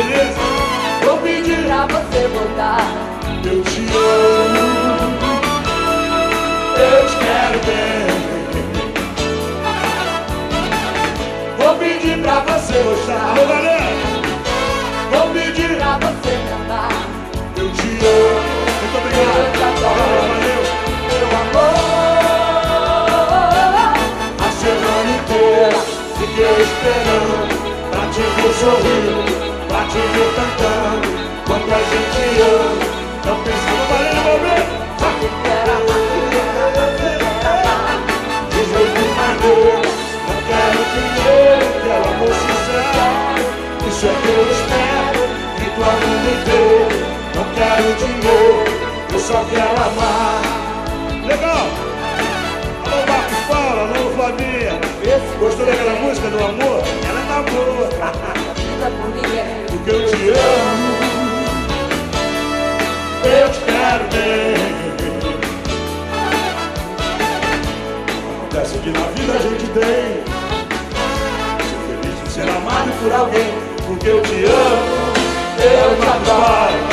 feliz. Vou pedir pra você voltar. Eu te amo, eu te quero bem. Vou pedir pra você gostar. Vou, pedir pra você cantar. Eu te amo. Muito obrigado. Eu te adoro. Valeu. Meu amor, a semana inteira fiquei esperando pra te ver sorrir ver cantando. Quando a gente ama, não pensava valendo, meu bem. que quero amar, que quero amar. Não quero dinheiro, quero amor sincero. Isso é que eu espero, e tua vida inteira. Não quero dinheiro, eu só quero amar. Legal! Porque eu te amo. Eu te quero bem. Acontece que na vida a gente tem. Ser feliz de ser amado por alguém. Porque eu te amo. Eu te adoro.